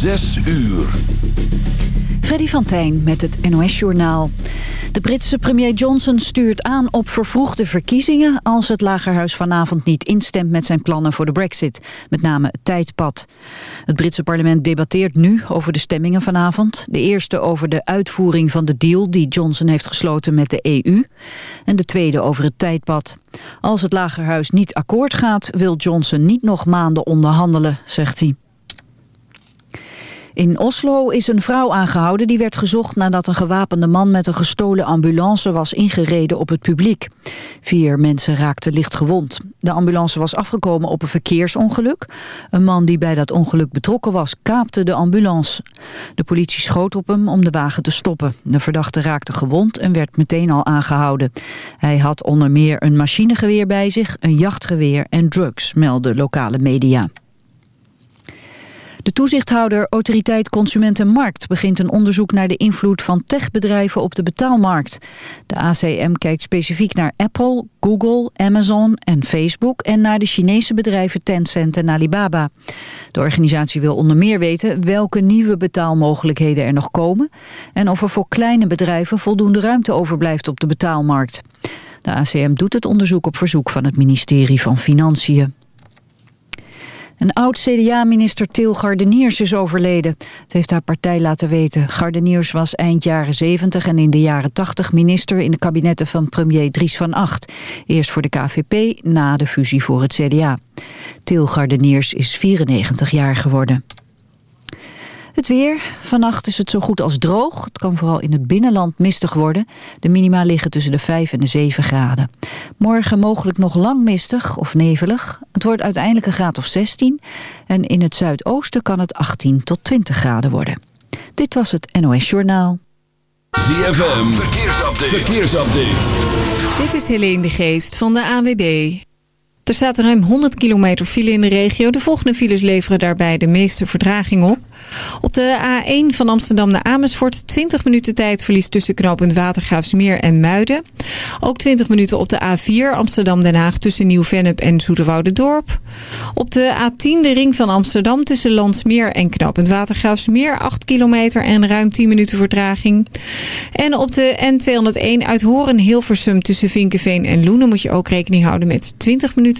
Zes uur. Freddy van Tijn met het NOS-journaal. De Britse premier Johnson stuurt aan op vervroegde verkiezingen... als het Lagerhuis vanavond niet instemt met zijn plannen voor de brexit. Met name het tijdpad. Het Britse parlement debatteert nu over de stemmingen vanavond. De eerste over de uitvoering van de deal die Johnson heeft gesloten met de EU. En de tweede over het tijdpad. Als het Lagerhuis niet akkoord gaat... wil Johnson niet nog maanden onderhandelen, zegt hij. In Oslo is een vrouw aangehouden die werd gezocht nadat een gewapende man met een gestolen ambulance was ingereden op het publiek. Vier mensen raakten licht gewond. De ambulance was afgekomen op een verkeersongeluk. Een man die bij dat ongeluk betrokken was kaapte de ambulance. De politie schoot op hem om de wagen te stoppen. De verdachte raakte gewond en werd meteen al aangehouden. Hij had onder meer een machinegeweer bij zich, een jachtgeweer en drugs, melden lokale media. De toezichthouder Autoriteit Consument en Markt begint een onderzoek naar de invloed van techbedrijven op de betaalmarkt. De ACM kijkt specifiek naar Apple, Google, Amazon en Facebook en naar de Chinese bedrijven Tencent en Alibaba. De organisatie wil onder meer weten welke nieuwe betaalmogelijkheden er nog komen en of er voor kleine bedrijven voldoende ruimte overblijft op de betaalmarkt. De ACM doet het onderzoek op verzoek van het ministerie van Financiën. Een oud-CDA-minister Til Gardeniers is overleden. Het heeft haar partij laten weten. Gardeniers was eind jaren 70 en in de jaren 80 minister in de kabinetten van premier Dries van Acht. Eerst voor de KVP, na de fusie voor het CDA. Til Gardeniers is 94 jaar geworden. Het weer. Vannacht is het zo goed als droog. Het kan vooral in het binnenland mistig worden. De minima liggen tussen de 5 en de 7 graden. Morgen mogelijk nog lang mistig of nevelig. Het wordt uiteindelijk een graad of 16. En in het zuidoosten kan het 18 tot 20 graden worden. Dit was het NOS Journaal. ZFM. Verkeersupdate. Verkeersupdate. Dit is Helene de Geest van de AWB. Er staat ruim 100 kilometer file in de regio. De volgende files leveren daarbij de meeste vertraging op. Op de A1 van Amsterdam naar Amersfoort 20 minuten tijdverlies tussen knooppunt Watergraafsmeer en Muiden. Ook 20 minuten op de A4 Amsterdam-Den Haag tussen Nieuw-Vennep en Dorp. Op de A10 de ring van Amsterdam tussen Landsmeer en knooppunt Watergraafsmeer 8 kilometer en ruim 10 minuten vertraging. En op de N201 uit Horen-Hilversum tussen Vinkenveen en Loenen moet je ook rekening houden met 20 minuten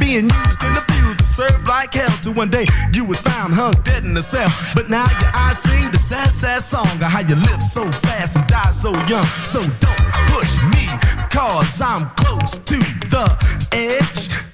Being used and abused to serve like hell to one day you was found hung dead in a cell. But now your eyes sing the sad, sad song of how you live so fast and die so young. So don't push me, cause I'm close to the edge.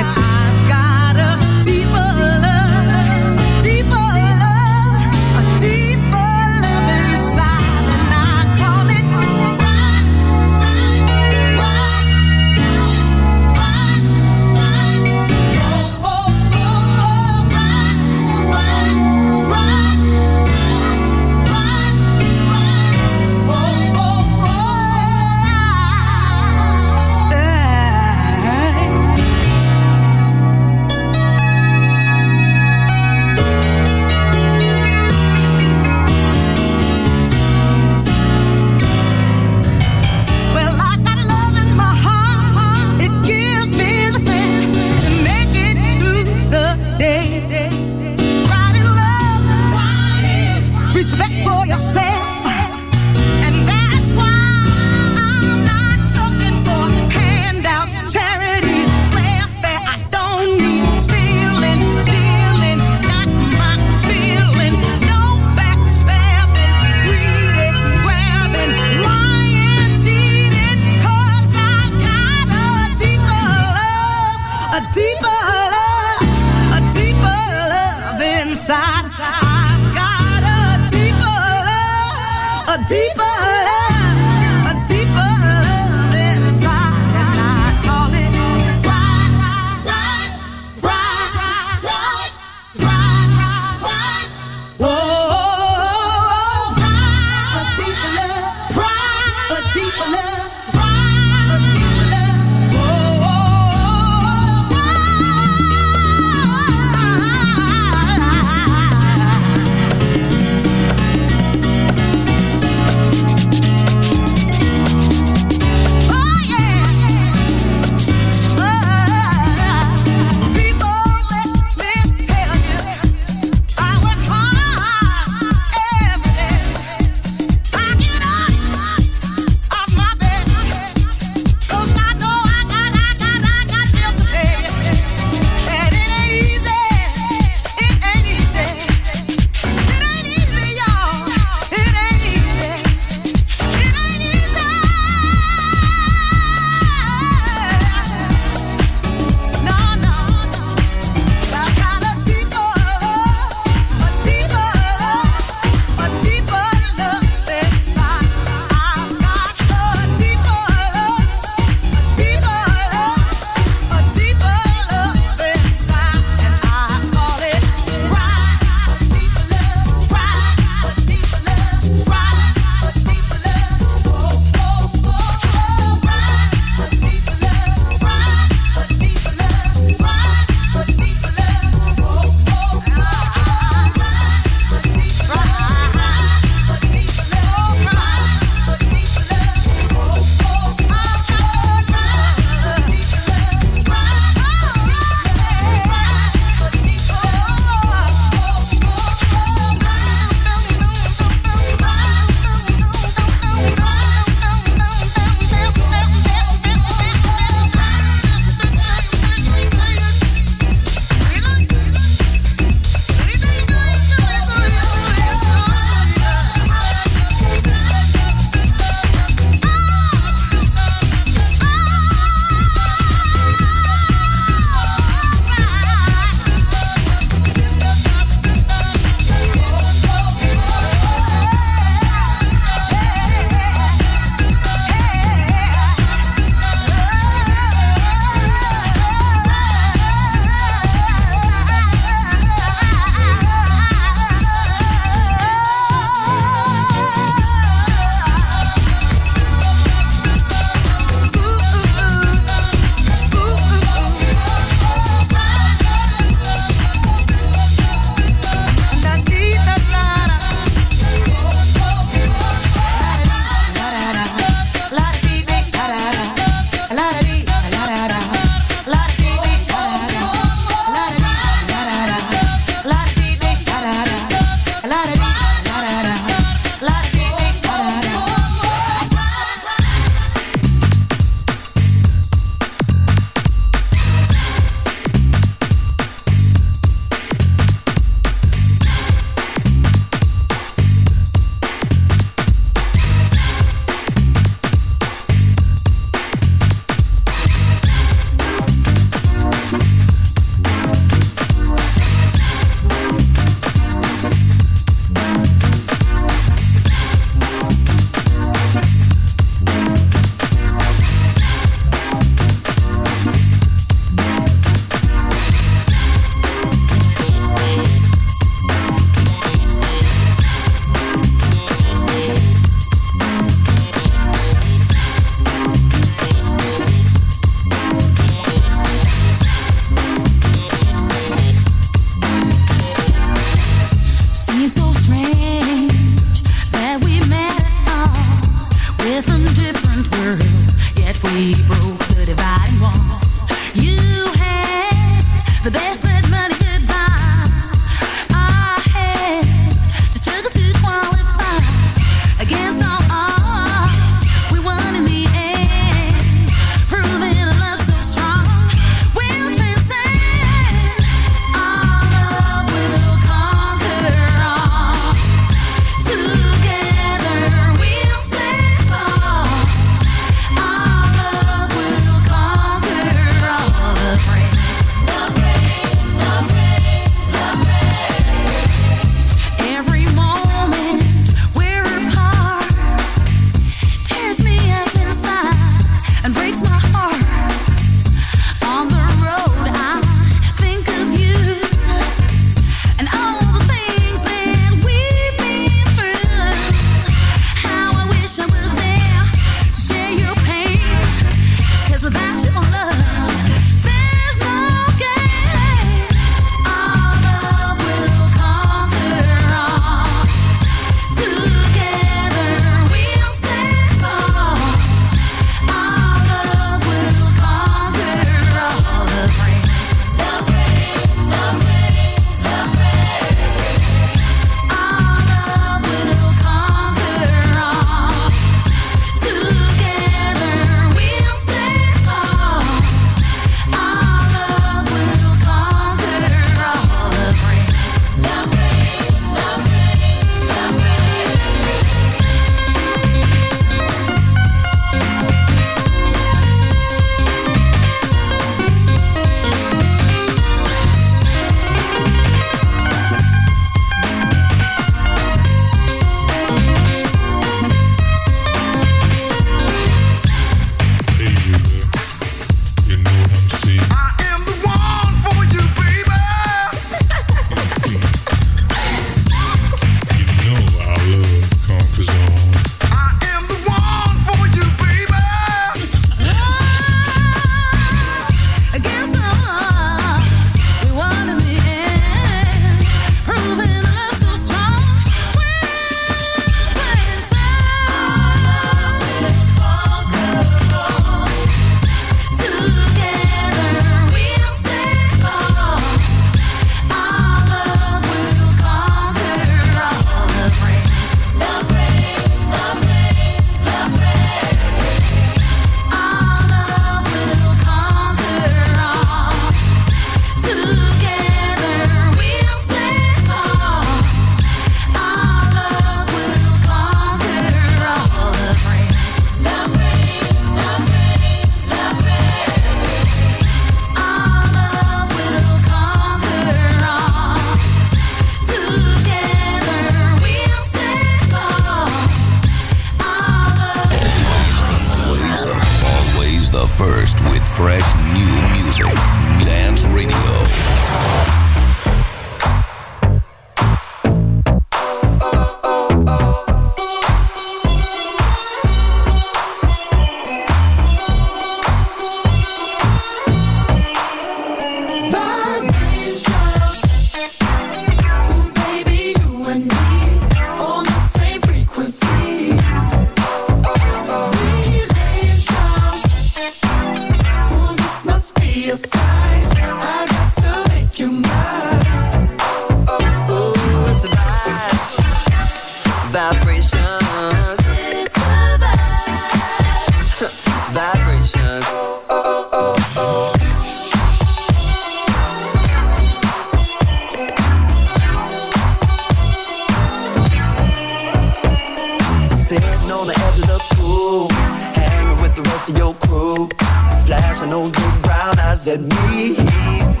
flashing those big brown eyes at me.